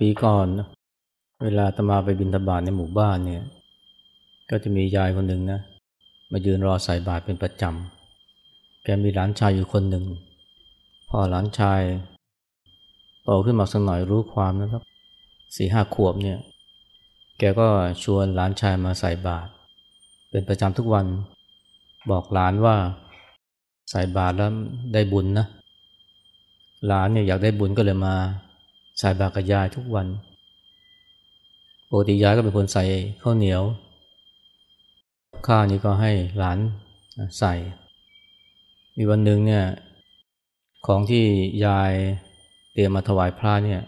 ปีก่อน เวลาตมาไปบินทบาทในหมู่บ้านเนี่ย ก็จะมียายคนหนึ่งนะ มายืนรอใส่บาตรเป็นประจำ แกมีหลานชายอยู่คนหนึ่งพอหลานชายโตขึ้นมาสักหน่อยรู้ความนะครับสี่ห้าขวบเนี่ย แกก็ชวนหลานชายมาใส่บาตรเป็นประจำทุกวัน บอกหลานว่าใส่บาตรแล้วได้บุญนะหลานเนี่ยอยากได้บุญก็เลยมา ใส่บาตรกับยายทุกวันปกติยายก็เป็นคนใส่ข้าวเหนียว ข้าวนี้ก็ให้หลานใส่ มีวันหนึ่งเนี่ยของที่ยายเตรียมมาถวายพระเนี่ย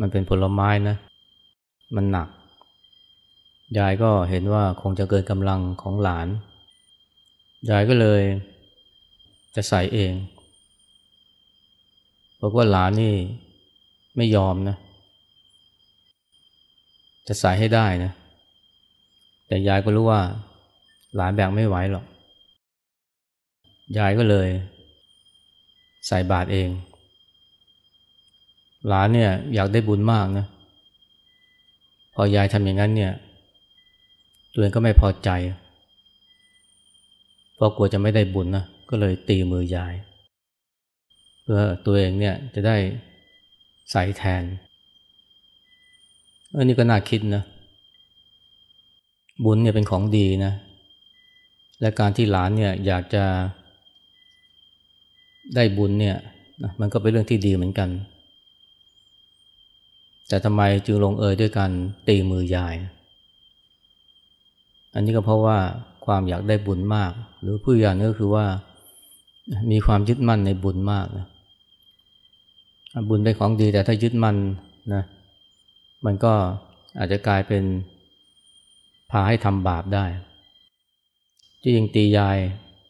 มันเป็นผลไม้นะ มันหนัก ยายก็เห็นว่าคงจะเกินกำลังของหลาน ยายก็เลยจะใส่เองบอกว่าหลานนี่ ไม่ยอมนะ จะใส่ให้ได้นะ แต่ยายก็รู้ว่าหลานแบกไม่ไหวหรอก ยายก็เลย ใส่บาตรเอง หลานเนี่ยอยากได้บุญมากนะ พอยายทำอย่างนั้นเนี่ย ตัวเองก็ไม่พอใจเพราะกลัวจะไม่ได้บุญนะ ก็เลยตีมือยาย เพื่อตัวเองเนี่ยจะได้ ใส่แทนอันนี้ก็น่าคิดนะ บุญเนี่ยเป็นของดีนะ และการที่หลานเนี่ยอยากจะได้บุญเนี่ยมันก็เป็นเรื่องที่ดีเหมือนกัน แต่ทำไมจึงลงเอยด้วยการตีมือยาย อันนี้ก็เพราะว่าความอยากได้บุญมาก หรือผู้อย่านก็คือว่ามีความยึดมั่นในบุญมากนะ บุญเป็นของดีแต่ถ้ายึดมันนะมันก็อาจจะกลายเป็นพาให้ทำบาปได้ที่ยิงตียาย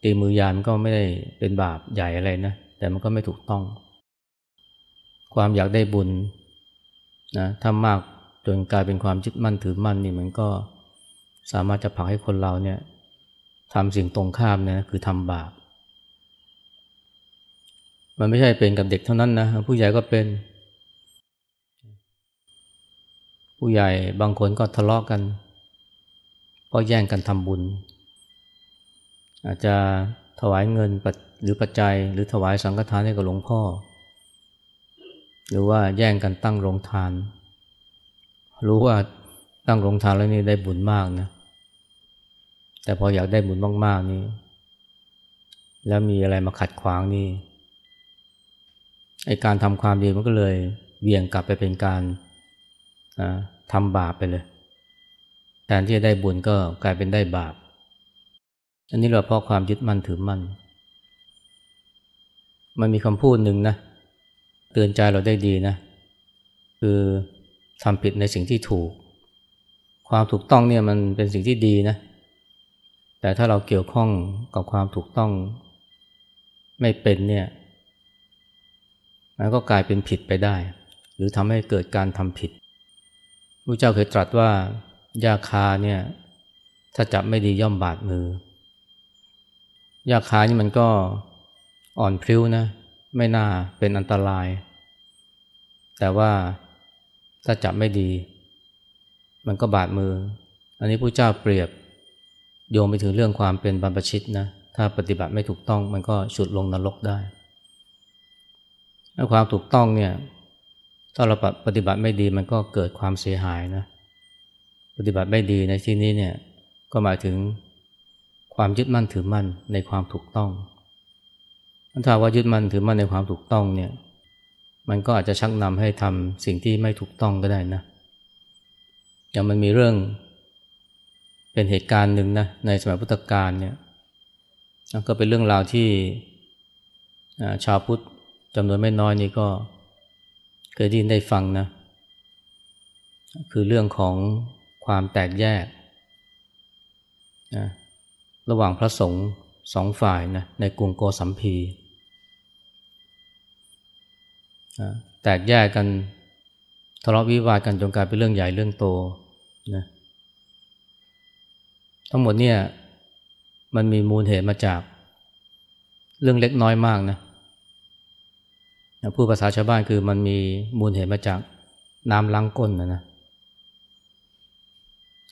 ตีมือยายมันก็ไม่ได้เป็นบาปใหญ่อะไรนะแต่มันก็ไม่ถูกต้อง ความอยากได้บุญนะถ้ามากจนกลายเป็นความยึดมั่นถือมั่นนี่มันก็สามารถจะผลักให้คนเราเนี่ยทำสิ่งตรงข้ามนะคือทำบาป มันไม่ใช่เป็นกับเด็กเท่านั้นนะ ผู้ใหญ่ก็เป็น ผู้ใหญ่บางคนก็ทะเลาะกกัน ก็แย่งกันทำบุญ อาจจะถวายเงินหรือปัจจัย หรือถวายสังฆทานให้กับหลวงพ่อ หรือว่าแย่งกันตั้งโรงทาน รู้ว่าตั้งโรงทานแล้วนี่ได้บุญมากนะ แต่พออยากได้บุญมากๆนี่แล้วมีอะไรมาขัดขวางนี่ ไอการทำความดีมันก็เลยเบี่ยงกลับไปเป็นการทำบาปไปเลย แทนที่จะได้บุญก็กลายเป็นได้บาป อันนี้เราเพราะความยึดมั่นถือมั่น มันมีคำพูดหนึ่งนะเตือนใจเราได้ดีนะ คือทำผิดในสิ่งที่ถูก ความถูกต้องเนี่ยมันเป็นสิ่งที่ดีนะ แต่ถ้าเราเกี่ยวข้องกับความถูกต้องไม่เป็นเนี่ย มันก็กลายเป็นผิดไปได้ หรือทำให้เกิดการทำผิดพระเจ้าเคยตรัสว่ายาคาเนี่ยถ้าจับไม่ดีย่อมบาดมือยาคานี่มันก็อ่อนพริ้วนะ ไม่น่าเป็นอันตราย แต่ว่าถ้าจับไม่ดี มันก็บาดมือ อันนี้พระเจ้าเปรียบโยงไปถึงเรื่องความเป็นบรรพชิตนะ ถ้าปฏิบัติไม่ถูกต้องมันก็ฉุดลงนรกได้ ถ้าความถูกต้องเนี่ยถ้าเราปฏิบัติไม่ดีมันก็เกิดความเสียหายนะปฏิบัติไม่ดีในที่นี้เนี่ยก็หมายถึงความยึดมั่นถือมั่นในความถูกต้องถ้าว่ายึดมั่นถือมั่นในความถูกต้องเนี่ยมันก็อาจจะชักนำให้ทำสิ่งที่ไม่ถูกต้องก็ได้นะอย่างมันมีเรื่องเป็นเหตุการณ์หนึ่งนะในสมัยพุทธกาลเนี่ยก็เป็นเรื่องราวที่ชาวพุทธ จำนวนไม่น้อยนี่ก็เคยได้ยินได้ฟังนะ คือเรื่องของความแตกแยกนะระหว่างพระสงฆ์สองฝ่ายนะในกรุงโกสัมพีแตกแยกกันทะเลาะวิวาทกันจนกลายเป็นเรื่องใหญ่เรื่องโตนะทั้งหมดเนี่ยมันมีมูลเหตุมาจากเรื่องเล็กน้อยมากนะ ดภาษาชาวบ้านคือมันมีมูลเหตุมาจากน้ำล้างก้นนะนะ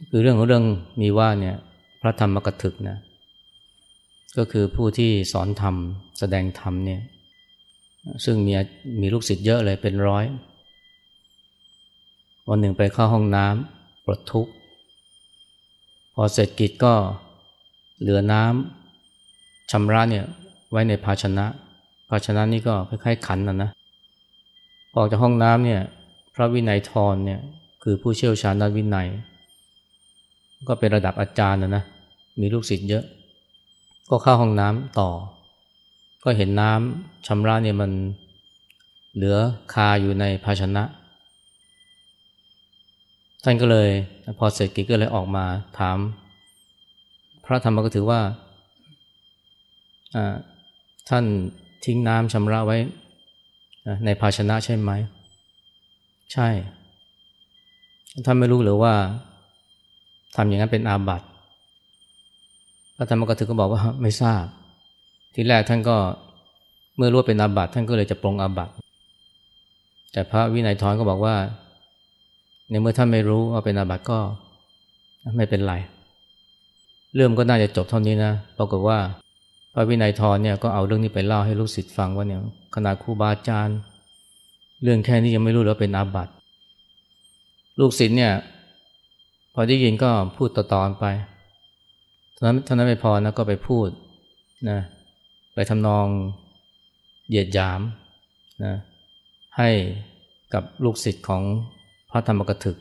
คือเรื่องของเรื่องมีว่าเนี่ยพระธรรมกถึกนะก็คือผู้ที่สอนธรรมแสดงธรรมเนี่ยซึ่งมีมีลูกศิษย์เยอะเลยเป็นร้อย วันหนึ่งไปเข้าห้องน้ำปลดทุกข์ พอเสร็จกิจก็เหลือน้ำชำระเนี่ยไว้ในภาชนะ ภาชนะนี่ก็คล้ายๆขันนะนะ ออกจากห้องน้ำเนี่ยพระวินัยทรเนี่ยคือผู้เชี่ยวชาญด้านวินัย ก็เป็นระดับอาจารย์นะนะมีลูกศิษย์เยอะ ก็เข้าห้องน้ำต่อ ก็เห็นน้ำชำระเนี่ยมันเหลือคาอยู่ในภาชนะ ท่านก็เลยพอเสร็จกิจก็เลยออกมาถาม พระธรรมก็ถือว่าท่าน ทิ้งน้ำชำระไว้ในภาชนะใช่ไหม ใช่ ท่านไม่รู้หรือว่าทำอย่างนั้นเป็นอาบัติพระธรรมกถึกก็บอกว่าไม่ทราบ ทีแรกท่านก็เมื่อรู้ว่าเป็นอาบัติท่านก็เลยจะปรงอาบัติแต่พระวินัยทอนก็บอกว่า ในเมื่อท่านไม่รู้ว่าเป็นอาบัติก็ไม่เป็นไร เรื่องก็น่าจะจบเท่านี้นะปรากฏว่า พระวินัยทรเนี่ยก็เอาเรื่องนี้ไปเล่าให้ลูกศิษย์ฟังว่าเนี่ยขนาดครูบาอาจารย์ เรื่องแค่นี้ยังไม่รู้แล้วเป็นอาบัติลูกศิษย์เนี่ยพอได้ยินก็พูดต่อๆไปท่านั้นท่านั้นไม่พอนะก็ไปพูดนะไปทำนองเหยียดหยามนะให้กับลูกศิษย์ของพระธรรมกถึก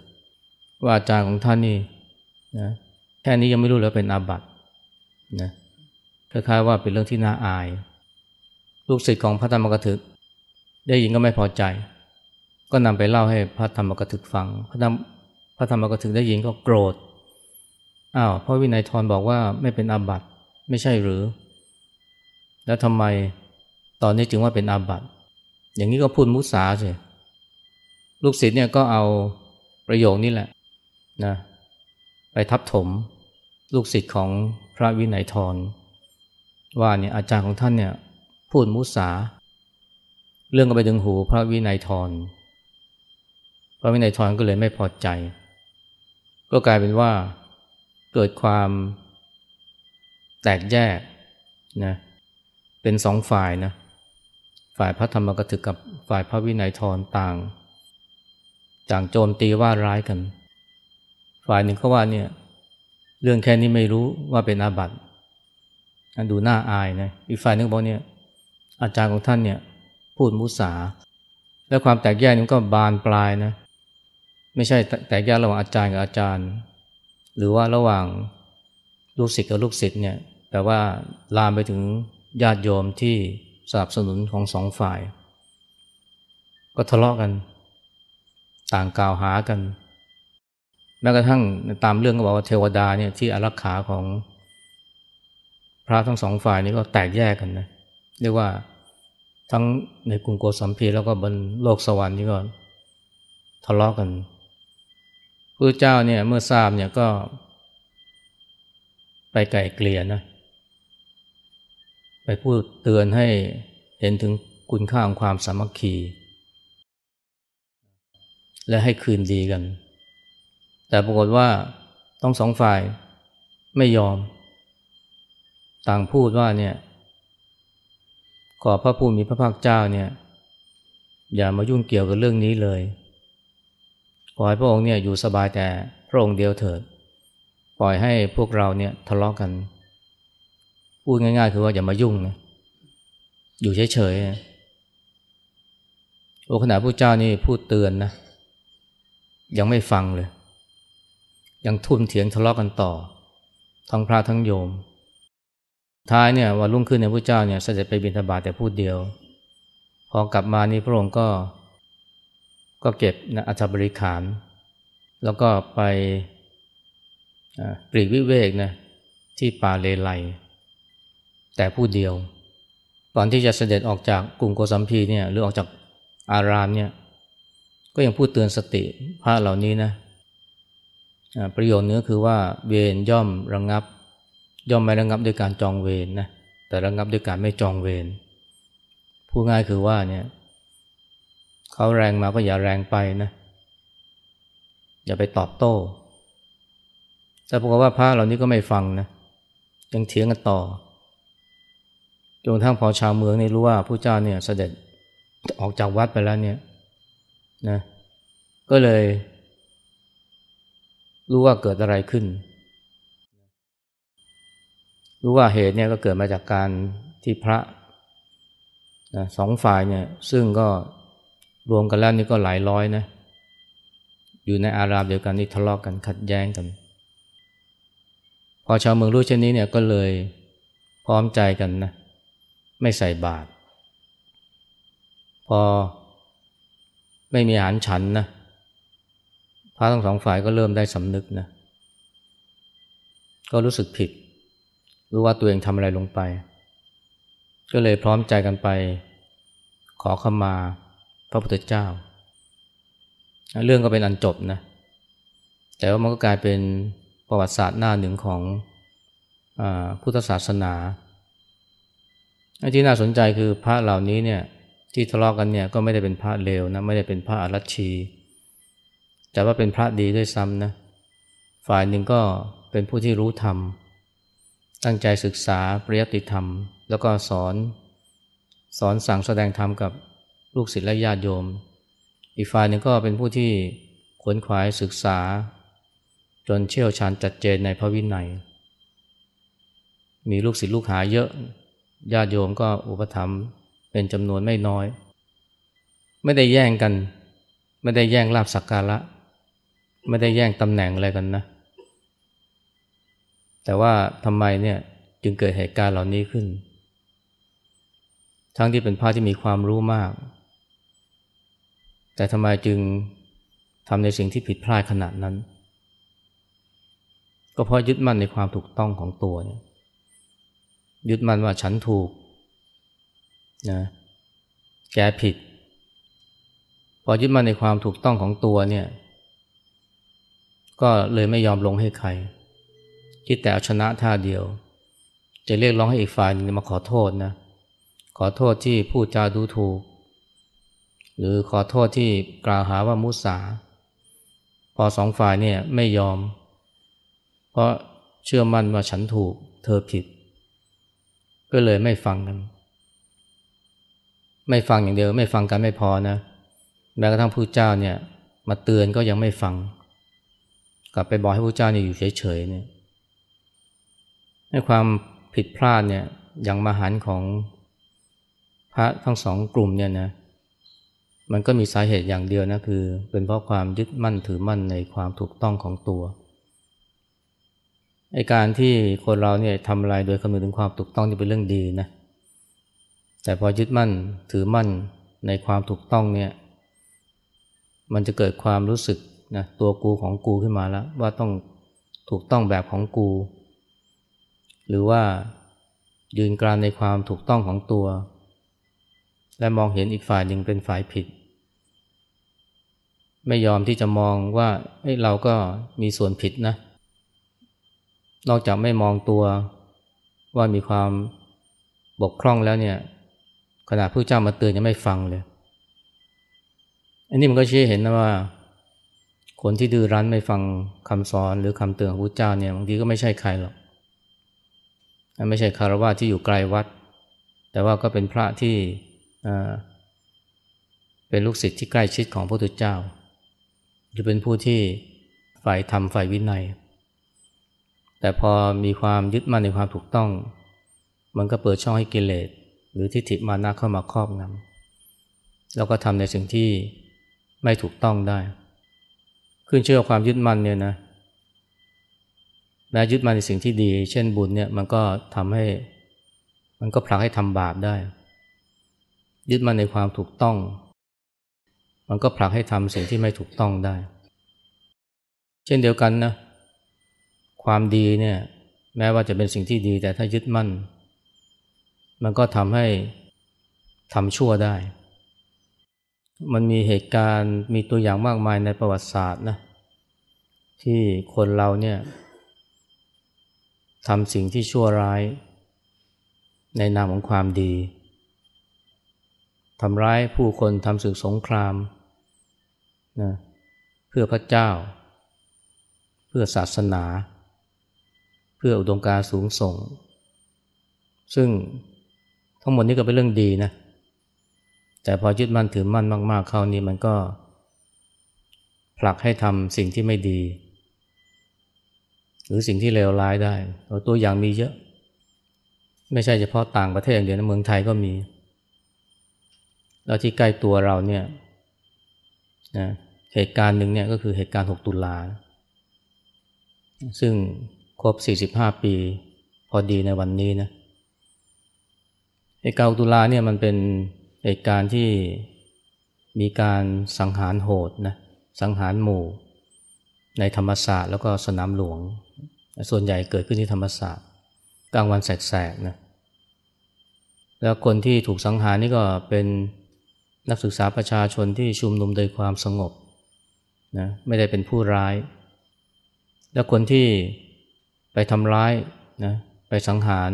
ว่าอาจารย์ของท่านนี่นะแค่นี้ยังไม่รู้แล้วเป็นอาบัตินะ คล้ายๆว่าเป็นเรื่องที่น่าอาย ลูกศิษย์ของพระธรรมกถึก ได้ยินก็ไม่พอใจ ก็นำไปเล่าให้พระธรรมกถึกฟัง พระธรรมพระธรรมกถึกได้ยินก็โกรธอ้าวพระวินัยทรบอกว่าไม่เป็นอาบัติไม่ใช่หรือ แล้วทำไมตอนนี้จึงว่าเป็นอาบัติอย่างนี้ก็พูดมุสาสิลูกศิษย์เนี่ยก็เอาประโยคนี้แหละนะไปทับถมลูกศิษย์ของพระวินัยทร ว่าเนี่ยอาจารย์ของท่านเนี่ยพูดมุสา เรื่องก็ไปถึงหูพระวินัยทรพระวินัยทรก็เลยไม่พอใจ ก็กลายเป็นว่าเกิดความแตกแยกนะเป็นสองฝ่ายนะฝ่ายพระธรรมกถึกกับฝ่ายพระวินัยทรต่างจางโจมตีว่าร้ายกัน ฝ่ายหนึ่งก็ว่าเนี่ยเรื่องแค่นี้ไม่รู้ว่าเป็นอาบัติ ดูน่าอายนะอีกฝ่ายนึงบอกเนี่ยอาจารย์ของท่านเนี่ยพูดมุสา แล้วความแตกแยกนี้ก็บานปลายนะไม่ใช่แตกแยกระหว่างอาจารย์กับอาจารย์ หรือว่าระหว่างลูกศิษย์กับลูกศิษย์เนี่ยแต่ว่าลามไปถึงญาติโยมที่สนับสนุนของสองฝ่าย ก็ทะเลาะกัน ต่างกล่าวหากัน แม้กระทั่งตามเรื่องก็บอกว่าเทวดาเนี่ยที่อารักขาของ พระทั้งสองฝ่ายนี้ก็แตกแยกกันนะเรียกว่าทั้งในกรุงโกสัมพีแล้วก็บนโลกสวรรค์นี่ก็ทะเลาะกกันพระเจ้าเนี่ยเมื่อทราบเนี่ยก็ ไปไก่เกลี่ยนะ ไปพูดเตือนให้เห็นถึงคุณค่าของความสามัคคี และให้คืนดีกัน แต่ปรากฏว่าต้องสองฝ่ายไม่ยอม ต่างพูดว่าเนี่ยขอพระผู้มีพระภาคเจ้าเนี่ยอย่ามายุ่งเกี่ยวกับเรื่องนี้เลย ขอให้พระองค์เนี่ยอยู่สบายแต่พระองค์เดียวเถิด ปล่อยให้พวกเราเนี่ยทะเลาะกกัน พูดง่ายๆ คือว่าอย่ามายุ่งนะ อยู่เฉยๆ โอ้ขณะพระเจ้านี่พูดเตือนนะ ยังไม่ฟังเลย ยังทุ่มเถียงทะเลาะกกันต่อ ทั้งพระทั้งโยม ท้ายเนี่ยวันรุ่งขึ้นเนี่ยพระเจ้าเนี่ยเสด็จไปบิณฑบาตแต่พูดเดียว พอกลับมานี่พระองค์ก็ ก็เก็บนะอัฐบริขาร แล้วก็ไปปรีกวิเวกนะที่ป่าเลไลแต่ผู้เดียว ก่อนที่จะเสด็จออกจากกรุงโกสัมพีเนี่ยหรือออกจากอารามเนี่ยก็ยังพูดเตือนสติพระเหล่านี้นะประโยชน์เนื้อคือว่าเวรย่อมระงงับ ย่อมไม่ระงับด้วยการจองเวรนนะแต่ระงับด้วยการไม่จองเวรพูดง่ายคือว่าเนี่ยเขาแรงมาก็อย่าแรงไปนะอย่าไปตอบโต้ แต่ปรากฏว่าพระเหล่านี้ก็ไม่ฟังนะยังเถียงกันต่อจนทั้งพอชาวเมืองนี่รู้ว่าผู้เจ้าเนี่ยเสด็จออกจากวัดไปแล้วเนี่ยนะก็เลยรู้ว่าเกิดอะไรขึ้น รู้ว่าเหตุเนี่ยก็เกิดมาจากการที่พระนะสองฝ่ายเนี่ยซึ่งก็รวมกันแล้วนี่ก็หลายร้อยนะอยู่ในอารามเดียวกันนี่ทะเลาะกกันขัดแย้งกัน พอชาวเมืองรู้เช่นนี้เนี่ยก็เลยพร้อมใจกันนะไม่ใส่บาตรพอไม่มีอาหารฉันนะพระทั้งสองฝ่ายก็เริ่มได้สำนึกนะก็รู้สึกผิด รู้ว่าตัวเองทำอะไรลงไป ก็เลยพร้อมใจกันไป ขอขมาพระพุทธเจ้า เรื่องก็เป็นอันจบนะแต่ว่ามันก็กลายเป็นประวัติศาสตร์หน้าหนึ่งของอพุทธศาสนาที่น่าสนใจคือพระเหล่านี้เนี่ยที่ทะเลาะกกันเนี่ยก็ไม่ได้เป็นพระเลวนะไม่ได้เป็นพระอรัชชี แต่ว่าเป็นพระดีด้วยซ้ำนะฝ่ายหนึ่งก็เป็นผู้ที่รู้ธรรม ตั้งใจศึกษาปริยัติธรรม แล้วก็สอนสอนสั่งแสดงธรรมกับลูกศิษย์และญาติโยม อีกฝ่ายหนึ่งก็เป็นผู้ที่ขวนขวายศึกษา จนเชี่ยวชาญจัดเจนในพระวินัย มีลูกศิษย์ลูกหาเยอะ ญาติโยมก็อุปถัมภ์เป็นจำนวนไม่น้อย ไม่ได้แย่งกัน ไม่ได้แย่งลาบสักการะ ไม่ได้แย่งตำแหน่งอะไรกันนะ แต่ว่าทำไมเนี่ยจึงเกิดเหตุการณ์เหล่านี้ขึ้น ทั้งที่เป็นพระที่มีความรู้มาก แต่ทำไมจึงทำในสิ่งที่ผิดพลาดขนาดนั้น ก็เพราะยึดมั่นในความถูกต้องของตัวเนี่ยยึดมั่นว่าฉันถูกนะแกผิด พอยึดมั่นในความถูกต้องของตัวเนี่ย ก็เลยไม่ยอมลงให้ใคร คิดแต่เอาชนะท่าเดียว จะเรียกร้องให้อีกฝ่ายนึงมาขอโทษนะ ขอโทษที่พูดจาดูถูก หรือขอโทษที่กล่าวหาว่ามุสา พอสองฝ่ายเนี่ยไม่ยอม เพราะเชื่อมั่นว่าฉันถูก เธอผิด ก็เลยไม่ฟังกัน ไม่ฟังอย่างเดียวไม่ฟังกันไม่พอนะ แม้กระทั่งผู้เจ้าเนี่ยมาเตือนก็ยังไม่ฟัง กลับไปบอกให้ผู้เจ้าเนี่ยอยู่เฉยๆเนี่ย ในความผิดพลาดเนี่ยอย่างมหันของพระทั้งสองกลุ่มเนี่ยนะมันก็มีสาเหตุอย่างเดียวนะคือ เป็นเพราะความยึดมั่นถือมั่นในความถูกต้องของตัวไอการที่คนเราเนี่ยทำอะไรโดยคำนึงถึงความถูกต้องนี่เป็นเรื่องดีนะแต่พอยึดมั่นถือมั่นในความถูกต้องเนี่ยมันจะเกิดความรู้สึกนะตัวกูของกูขึ้นมาแล้ว ว่าต้องถูกต้องแบบของกู หรือว่ายืนกรานในความถูกต้องของตัว และมองเห็นอีกฝ่ายหนึ่งเป็นฝ่ายผิด ไม่ยอมที่จะมองว่าเอ้เราก็มีส่วนผิดนะ นอกจากไม่มองตัวว่ามีความบกพร่องแล้วเนี่ยขณะพระเจ้ามาเตือนยังไม่ฟังเลย อันนี้มันก็ชี้เห็นนะว่า คนที่ดื้อรั้นไม่ฟังคำสอนหรือคำเตือนของพระเจ้าเนี่ยบางทีก็ไม่ใช่ใครหรอก ไม่ใช่คารวะที่อยู่ไกลวัด แต่ว่าก็เป็นพระที่เป็นลูกศิษย์ที่ใกล้ชิดของพระพุทธเจ้าหรือเป็นผู้ที่ฝ่ายธรรมฝ่ายวินัย แต่พอมีความยึดมั่นในความถูกต้อง มันก็เปิดช่องให้กิเลสหรือทิฏฐิมานะเข้ามาครอบงำแล้วก็ทำในสิ่งที่ไม่ถูกต้องได้ ขึ้นเชื่อความยึดมั่นเนี่ยนะ แม้ยึดมั่นในสิ่งที่ดี เช่นบุญเนี่ยมันก็ทำให้ มันก็ผลักให้ทำบาปได้ ยึดมั่นในความถูกต้อง มันก็ผลักให้ทำสิ่งที่ไม่ถูกต้องได้ เช่นเดียวกันนะ ความดีเนี่ย แม้ว่าจะเป็นสิ่งที่ดี แต่ถ้ายึดมั่น มันก็ทำให้ทำชั่วได้ มันมีเหตุการณ์มีตัวอย่างมากมายในประวัติศาสตร์นะที่คนเราเนี่ย ทำสิ่งที่ชั่วร้าย ในนามของความดีทำร้ายผู้คนทำศึกสงครามนะเพื่อพระเจ้า เพื่อศาสนา เพื่ออุดมการสูงส่ง ซึ่งทั้งหมดนี้ก็เป็นเรื่องดีนะ แต่พอยึดมั่นถือมั่นมาก ๆ เข้านี้มันก็ผลักให้ทำสิ่งที่ไม่ดี หรือสิ่งที่เลวร้ายได้ตัวอย่างมีเยอะ ไม่ใช่เฉพาะต่างประเทศอย่างเดียวนะเมืองไทยก็มี แล้วที่ใกล้ตัวเราเนี่ยนะเหตุการณ์หนึ่งเนี่ยก็คือเหตุการณ์ 6 ตุลา ซึ่งครบ 45 ปีพอดีในวันนี้นะเหตุการณ์ตุลาเนี่ยมันเป็นเหตุการณ์ที่มีการสังหารโหดนะสังหารหมู่ ในธรรมศาสตร์แล้วก็สนามหลวง ส่วนใหญ่เกิดขึ้นที่ธรรมศาสตร์กลางวันแสกๆนะแล้วคนที่ถูกสังหารนี่ก็เป็นนักศึกษาประชาชนที่ชุมนุมโดยความสงบนะไม่ได้เป็นผู้ร้าย แล้วคนที่ไปทำร้ายนะไปสังหาร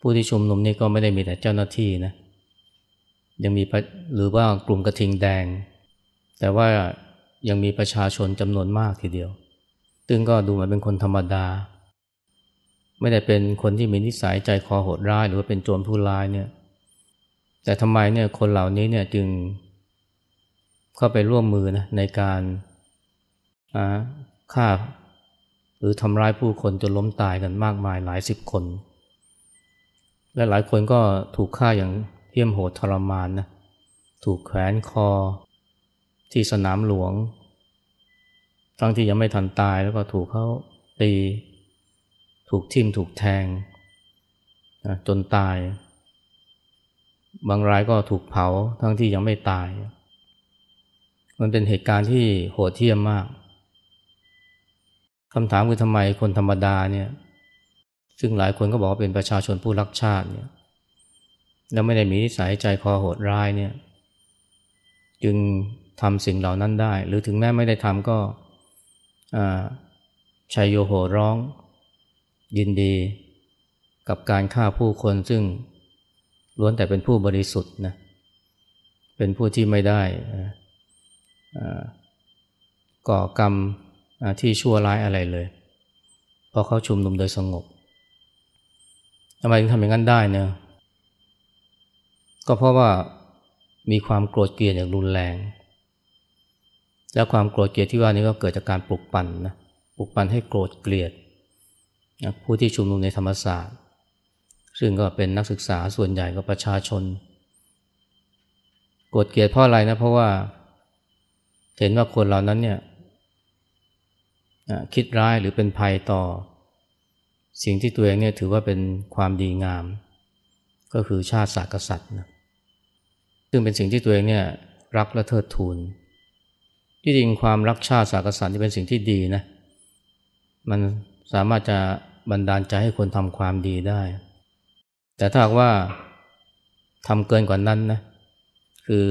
ผู้ที่ชุมนุมนี่ก็ไม่ได้มีแต่เจ้าหน้าที่นะยังมีหรือว่ากลุ่มกระทิงแดง แต่ว่ายังมีประชาชนจำนวนมากทีเดียว ซึ่งก็ดูเหมือนเป็นคนธรรมดา ไม่ได้เป็นคนที่มีนิสัยใจคอโหดร้าย หรือว่าเป็นโจรผู้ร้ายเนี่ย แต่ทำไมเนี่ยคนเหล่านี้เนี่ยจึงเข้าไปร่วมมือนะในการฆ่าหรือทำร้ายผู้คนจนล้มตายกันมากมายหลายสิบคน และหลายคนก็ถูกฆ่าอย่างเหี้ยมโหดทรมานนะถูกแขวนคอที่สนามหลวง ทั้งที่ยังไม่ทันตายแล้วก็ถูกเขาตี ถูกทิ่มถูกแทงนะจนตาย บางรายก็ถูกเผาทั้งที่ยังไม่ตาย มันเป็นเหตุการณ์ที่โหดเหี้ยมมากคำถามคือทำไมคนธรรมดาเนี่ย ซึ่งหลายคนก็บอกว่าเป็นประชาชนผู้รักชาติเนี่ย แล้วไม่ได้มีนิสัยใจคอโหดร้ายเนี่ย จึงทำสิ่งเหล่านั้นได้ หรือถึงแม้ไม่ได้ทำก็ ชัยโยโหร้อง ยินดีกับการฆ่าผู้คนซึ่งล้วนแต่เป็นผู้บริสุทธิ์นะเป็นผู้ที่ไม่ได้ก่อกรรมที่ชั่วร้ายอะไรเลย เพราะเขาชุมนุมโดยสงบทำไมถึงทำอย่างนั้นได้เนี่ยก็เพราะว่ามีความโกรธเกลียดอย่างรุนแรง แล้วความโกรธเกลียดที่ว่านี้ก็เกิดจากการปลุกปั่นนะปลุกปั่นให้โกรธเกลียดนะผู้ที่ชุมนุมในธรรมศาสตร์ ซึ่งก็เป็นนักศึกษาส่วนใหญ่ก็ประชาชน โกรธเกลียดเพราะอะไรนะเพราะว่า เห็นว่าคนเหล่านั้นเนี่ยคิดร้ายหรือเป็นภัยต่อ สิ่งที่ตัวเองเนี่ยถือว่าเป็นความดีงาม ก็คือชาติศาสตร์กษัตริย์นะซึ่งเป็นสิ่งที่ตัวเองเนี่ยรักและเทิดทูน ที่จริงความรักชาติศาสตร์กษัตริย์ที่เป็นสิ่งที่ดีนะ มันสามารถจะบันดาลใจให้คนทำความดีได้ แต่ถ้าว่าทำเกินกว่านั้นนะ คือ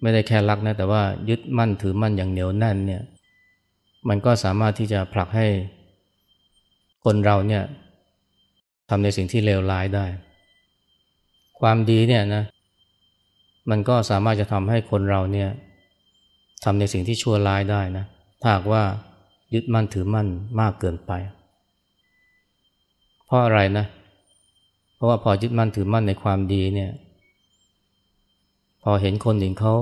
ไม่ได้แค่รักนะ แต่ว่ายึดมั่นถือมั่นอย่างเหนียวแน่นเนี่ย มันก็สามารถที่จะผลักให้คนเราเนี่ยทำในสิ่งที่เลวร้ายได้ ความดีเนี่ยนะ มันก็สามารถจะทำให้คนเราเนี่ย ทำในสิ่งที่ชั่วร้ายได้นะถ้าหากว่ายึดมั่นถือมั่นมากเกินไป เพราะอะไรนะ เพราะว่าพอยึดมั่นถือมั่นในความดีเนี่ย พอเห็นคนอื่นเขา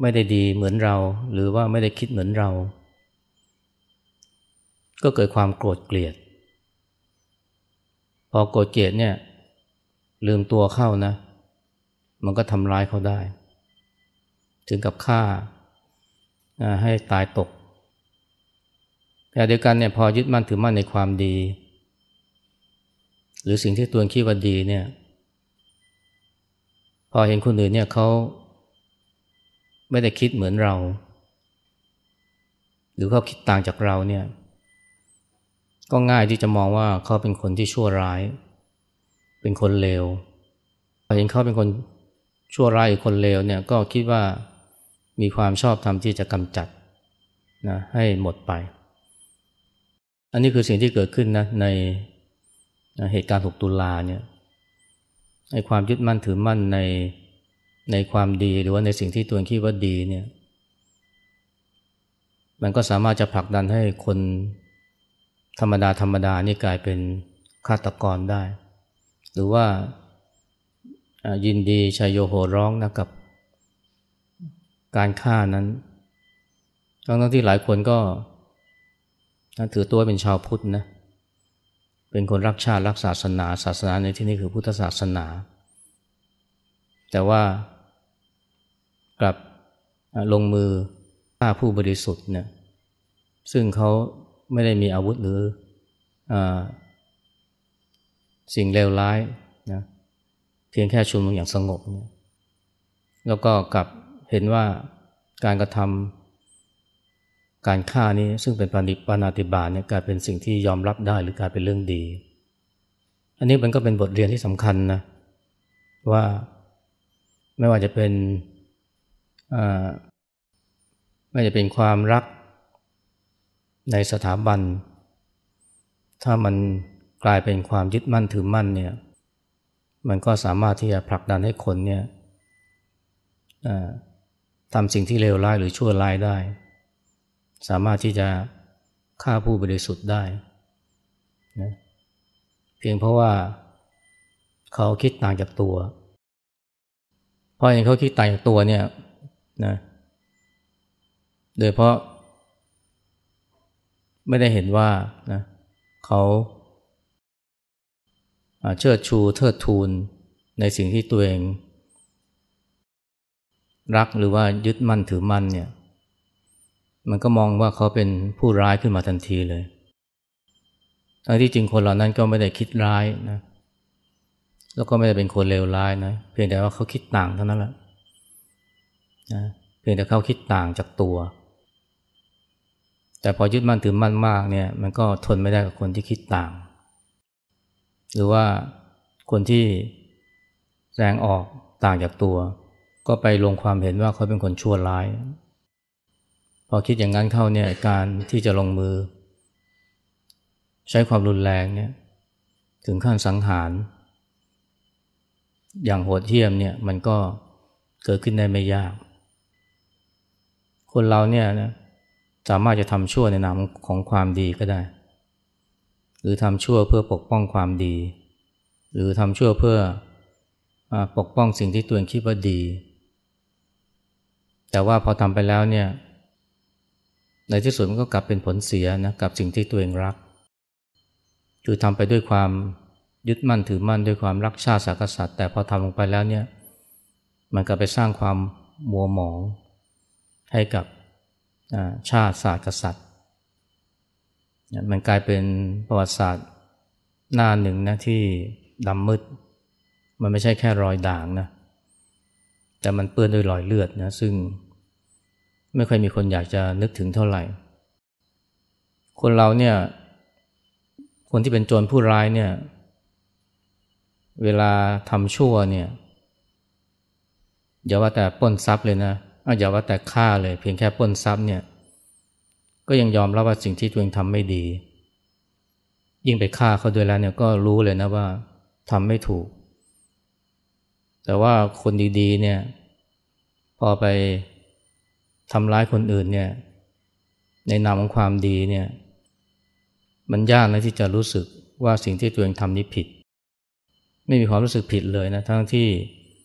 ไม่ได้ดีเหมือนเรา หรือว่าไม่ได้คิดเหมือนเรา ก็เกิดความโกรธเกลียด พอโกรธเกลียดเนี่ยลืมตัวเข้านะ มันก็ทำร้ายเขาได้ ถึงกับฆ่าให้ตายตก แต่เดียวกันเนี่ยพอยึดมั่นถือมั่นในความดี หรือสิ่งที่ตัวคิดว่าดีเนี่ย พอเห็นคนอื่นเนี่ยเขาไม่ได้คิดเหมือนเรา หรือเขาคิดต่างจากเราเนี่ยก็ง่ายที่จะมองว่าเขาเป็นคนที่ชั่วร้าย เป็นคนเลวพอเห็นเขาเป็นคนชั่วร้ายหรือคนเลวเนี่ยก็คิดว่า มีความชอบธรรมที่จะกำจัดนะให้หมดไป อันนี้คือสิ่งที่เกิดขึ้นนะในเหตุการณ์ 6 ตุลาเนี่ยในความยึดมั่นถือมั่นในในความดีหรือว่าในสิ่งที่ตัวเองคิดว่าดีเนี่ยมันก็สามารถจะผลักดันให้คนธรรมดาธรรมดานี่กลายเป็นฆาตกรได้ หรือว่ายินดีชัยโยโหร้องนะกับ การฆ่านั้นทั้งที่หลายคนก็ถือตัวเป็นชาวพุทธนะเป็นคนรักชาติรักศาสนา ศาสนาในที่นี้คือพุทธศาสนา แต่ว่ากลับลงมือฆ่าผู้บริสุทธิ์เนี่ยซึ่งเขาไม่ได้มีอาวุธหรืออสิ่งเลวร้ายนะเพียงแค่ชุมนุมอย่างสงบเนี่ยแล้วก็กลับ เห็นว่าการกระทำการฆ่านี้ซึ่งเป็นปานิปานาติบาเนี่ยกลายเป็นสิ่งที่ยอมรับได้หรือกลายเป็นเรื่องดี อันนี้มันก็เป็นบทเรียนที่สำคัญนะว่าไม่ว่าจะเป็นไม่จะเป็นความรักในสถาบัน ถ้ามันกลายเป็นความยึดมั่นถือมั่นเนี่ยมันก็สามารถที่จะผลักดันให้คนเนี่ย ทำสิ่งที่เลวร้ายหรือชั่วร้ายได้ สามารถที่จะฆ่าผู้บริสุทธิ์ได้นะเพียงเพราะว่าเขาคิดต่างจากตัวเพราะอย่างเขาคิดต่างจากตัวเนี่ยนะโดยเพราะ ไม่ได้เห็นว่านะเขาเชิดชูเทิดทูนในสิ่งที่ตัวเอง รักหรือว่ายึดมั่นถือมั่นเนี่ย มันก็มองว่าเขาเป็นผู้ร้ายขึ้นมาทันทีเลย ทั้งที่จริงคนเหล่านั้นก็ไม่ได้คิดร้ายนะ แล้วก็ไม่ได้เป็นคนเลวร้ายนะ เพียงแต่ว่าเขาคิดต่างเท่านั้นแหละนะเพียงแต่เขาคิดต่างจากตัว แต่พอยึดมั่นถือมั่นมากเนี่ย มันก็ทนไม่ได้กับคนที่คิดต่าง หรือว่าคนที่แสดงออกต่างจากตัว ก็ไปลงความเห็นว่าเขาเป็นคนชั่วร้าย พอคิดอย่างนั้นเข้าเนี่ยการที่จะลงมือ ใช้ความรุนแรงเนี่ยถึงขั้นสังหาร อย่างโหดเหี้ยมเนี่ยมันก็เกิดขึ้นได้ไม่ยาก คนเราเนี่ยนะสามารถจะทำชั่วในนามของความดีก็ได้ หรือทำชั่วเพื่อปกป้องความดี หรือทำชั่วเพื่ออปกป้องสิ่งที่ตัวเองคิดว่าดี แต่ว่าพอทำไปแล้วเนี่ย ในที่สุดมันก็กลับเป็นผลเสียนะกับสิ่งที่ตัวเองรัก คือทำไปด้วยความยึดมั่นถือมั่นด้วยความรักชาติศาสกษัตริย์ แต่พอทำลงไปแล้วเนี่ย มันก็ไปสร้างความมัวหมองให้กับชาติศาสตร์กษัตริย์มันกลายเป็นประวัติศาสตร์หน้าหนึ่งนะที่ดำมืด มันไม่ใช่แค่รอยด่างนะ แต่มันเปื้อนด้วยรอยเลือดนะซึ่งไม่ค่อยมีคนอยากจะนึกถึงเท่าไหร่ คนเราเนี่ย คนที่เป็นโจรผู้ร้ายเนี่ย เวลาทำชั่วเนี่ยอย่าว่าแต่ป้นทรัพย์เลยนะอย่าว่าแต่ฆ่าเลย เพียงแค่ป้นทรัพย์เนี่ย ก็ยังยอมรับว่าสิ่งที่ตัวเองทำไม่ดี ยิ่งไปฆ่าเขาด้วยแล้วเนี่ยก็รู้เลยนะว่าทำไม่ถูก แต่ว่าคนดีๆเนี่ยพอไปทำร้ายคนอื่นเนี่ยในนามของความดีเนี่ยมันยากนะที่จะรู้สึกว่าสิ่งที่ตัวเองทำนี้ผิด ไม่มีความรู้สึกผิดเลยนะทั้งที่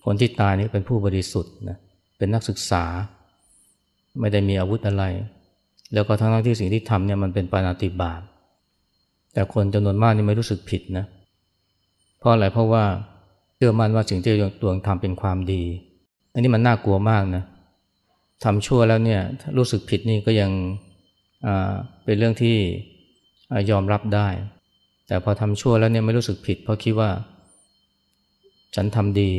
คนที่ตายนี่เป็นผู้บริสุทธิ์นะเป็นนักศึกษา ไม่ได้มีอาวุธอะไร แล้วก็ทั้งที่สิ่งที่ทำเนี่ยมันเป็นปานาติบาตแต่คนจำนวนมากนี่ไม่รู้สึกผิดนะเพราะอะไรเพราะว่า เชื่อมั่นว่าสิ่งที่ตัวเองทำเป็นความดี อันนี้มันน่ากลัวมากนะทำชั่วแล้วเนี่ยรู้สึกผิดนี่ก็ยังเป็นเรื่องที่ยอมรับได้ แต่พอทำชั่วแล้วเนี่ยไม่รู้สึกผิด เพราะคิดว่า ฉันทำดี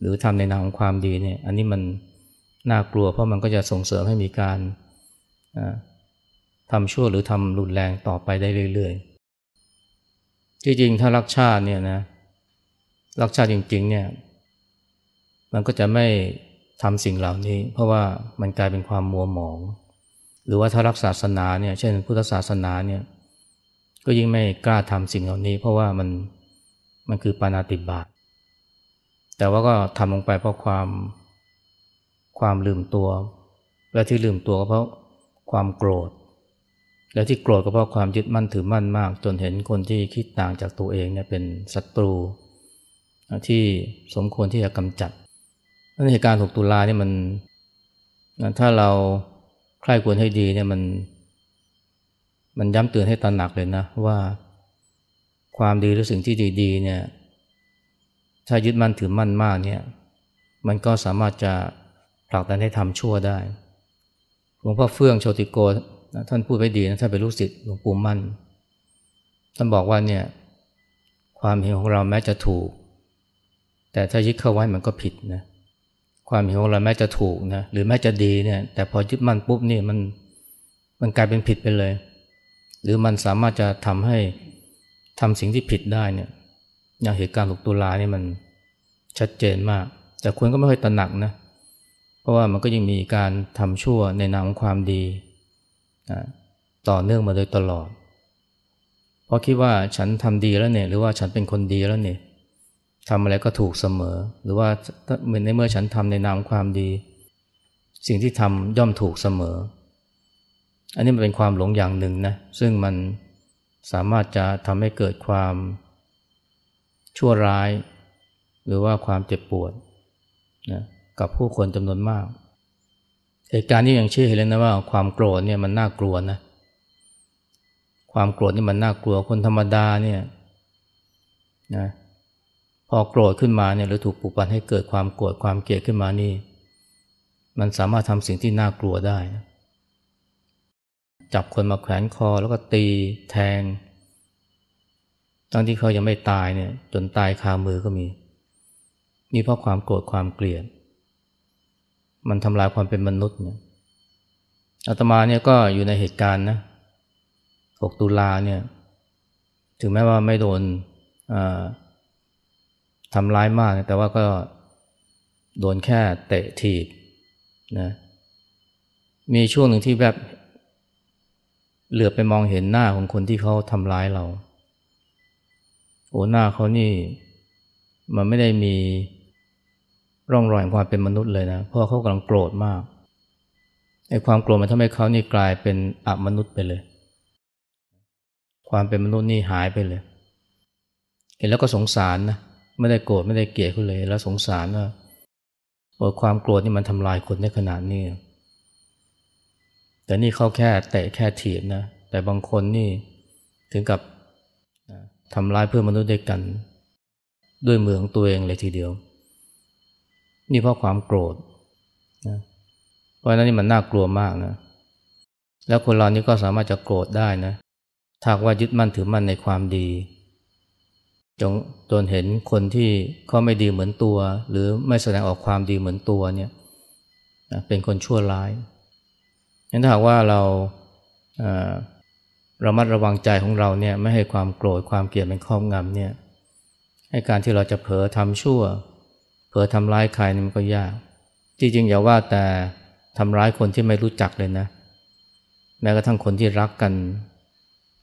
หรือทำในนามของความดีเนี่ย อันนี้มันน่ากลัว เพราะมันก็จะส่งเสริมให้มีการทำชั่วหรือทำรุนแรงต่อไปได้เรื่อยๆ จริงๆ ถ้ารักชาติเนี่ยนะ รักชาติจริง ๆ เนี่ย มันก็จะไม่ทำสิ่งเหล่านี้ เพราะว่ามันกลายเป็นความมัวหมอง หรือว่าถ้ารักศาสนาเนี่ยเช่น พุทธศาสนาเนี่ย ก็ยิ่งไม่กล้าทำสิ่งเหล่านี้ เพราะว่ามันมันคือปานาติบาตแต่ว่าก็ทำลงไปเพราะความความลืมตัว และที่ลืมตัวก็เพราะความโกรธ และที่โกรธก็เพราะความยึดมั่นถือมั่นมาก จนเห็นคนที่คิดต่างจากตัวเองเนี่ยเป็นศัตรู ที่สมควรที่จะกำจัดนั่นเหตุการณ์ 6 ตุลาเนี่ยมันถ้าเราใคร่ควรให้ดีเนี่ยมัน มันย้ำเตือนให้ตระหนักเลยนะว่าความดีหรือสิ่งที่ดีๆเนี่ยถ้ายึดมั่นถือมั่นมากเนี่ยมันก็สามารถจะผลักดันให้ทำชั่วได้หลวงพ่อเฟื่องโชติโกท่านพูดไว้ดีนะท่านเป็นลูกศิษย์หลวงปู่มั่น ท่านบอกว่าเนี่ยความเห็นของเราแม้จะถูก แต่ถ้ายึดเข้าไว้มันก็ผิดนะความเห็นของเราแม้จะถูกนะหรือแม้จะดีเนี่ย แต่พอยึดมันปุ๊บนี่มันมันกลายเป็นผิดไปเลย หรือมันสามารถจะทำให้ทำสิ่งที่ผิดได้เนี่ยอย่างเหตุการณ์6ตุลานี่มันชัดเจนมาก แต่คนก็ไม่ค่อยตระหนักนะเพราะว่ามันก็ยังมีการทำชั่วในนามของความดีต่อเนื่องมาโดยตลอด เพราะคิดว่าฉันทำดีแล้วเนี่ย หรือว่าฉันเป็นคนดีแล้วเนี่ย ทำอะไรก็ถูกเสมอ หรือว่าเหมือนในเมื่อฉันทำในนามความดี สิ่งที่ทำย่อมถูกเสมอ อันนี้มันเป็นความหลงอย่างหนึ่งนะซึ่งมันสามารถจะทำให้เกิดความชั่วร้าย หรือว่าความเจ็บปวดนะกับผู้คนจำนวนมากเหตุการณ์นี้ยังเชื่อเห็นเลยนะว่าความโกรธเนี่ยมันน่ากลัวนะความโกรธนี่มันน่ากลัวคนธรรมดาเนี่ยนะ พอโกรธขึ้นมาเนี่ยหรือถูกปลุกปั่นให้เกิดความโกรธความเกลียดขึ้นมานี่ มันสามารถทำสิ่งที่น่ากลัวได้นะจับคนมาแขวนคอแล้วก็ตีแทงตั้งที่เขายังไม่ตายเนี่ยจนตายคามือก็มี นี่เพราะความโกรธความเกลียด มันทำลายความเป็นมนุษย์เนี่ยอาตมาเนี่ยก็อยู่ในเหตุการณ์นะ 6 ตุลาเนี่ย ถึงแม้ว่าไม่โดนอ่า ทำร้ายมาก แต่ว่าก็โดนแค่เตะถีบนะมีช่วงหนึ่งที่แบบเหลือไปมองเห็นหน้าของคนที่เขาทำร้ายเรา โอ้หน้าเขานี่ มันไม่ได้มีร่องรอยของความเป็นมนุษย์เลยนะ เพราะเขากำลังโกรธมากไอ้ความโกรธมันทำให้เขานี่กลายเป็นอมนุษย์ไปเลย ความเป็นมนุษย์นี่หายไปเลย เห็นแล้วก็สงสารนะ ไม่ได้โกรธไม่ได้เกลียดเขาเลย แล้วสงสารว่าความโกรธนี่มันทำลายคนได้ขนาดนี้ แต่นี่เขาแค่เตะแค่ถีบนะ แต่บางคนนี่ถึงกับทำร้ายเพื่อนมนุษย์ด้วยกัน ด้วยมือของตัวเองเลยทีเดียว นี่เพราะความโกรธนะเพราะนั้นนี่มันน่ากลัวมากนะ แล้วคนเรานี่ก็สามารถจะโกรธได้นะถ้าว่ายึดมั่นถือมั่นในความดี จนจนเห็นคนที่เขาไม่ดีเหมือนตัว หรือไม่แสดงออกความดีเหมือนตัวเนี่ยเป็นคนชั่วร้ายงั้นถ้าหากว่าเราเรามัดระวังใจของเราเนี่ยไม่ให้ความโกรธความเกลียดเป็นครอบงำเนี่ยให้การที่เราจะเผลอทำชั่ว เผลอทำร้ายใครนี่มันก็ยาก จริงๆอย่าว่าแต่ทำร้ายคนที่ไม่รู้จักเลยนะแม้กระทั่งคนที่รักกัน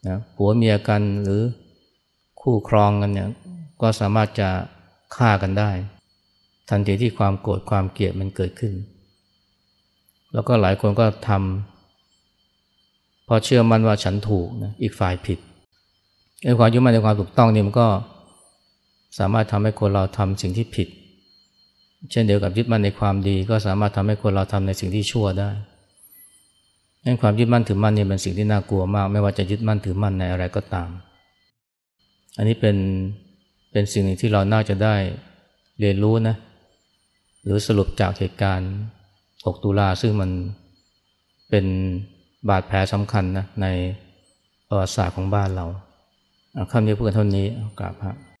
นะผัวเมียกันหรือ คู่ครองกันเนี่ยก็สามารถจะฆ่ากันได้ ทันทีที่ความโกรธความเกลียดมันเกิดขึ้น แล้วก็หลายคนก็ทำพอเชื่อมั่นว่าฉันถูกนะอีกฝ่ายผิดไอ้ความยึดมั่นในความถูกต้องนี่มันก็สามารถทำให้คนเราทำสิ่งที่ผิด เช่นเดียวกับยึดมั่นในความดี ก็สามารถทำให้คนเราทำในสิ่งที่ชั่วได้นั่นความยึดมั่นถือมั่นนี่เป็นสิ่งที่น่ากลัวมาก ไม่ว่าจะยึดมั่นถือมั่นในอะไรก็ตาม อันนี้เป็นเป็นสิ่งหนึ่งที่เราน่าจะได้เรียนรู้นะ หรือสรุปจากเหตุการณ์ 6 ตุลาซึ่งมันเป็นบาดแผลสำคัญนะในประวัติศาสตร์ของบ้านเราคำนี้พูดกันเท่านี้กราบพระ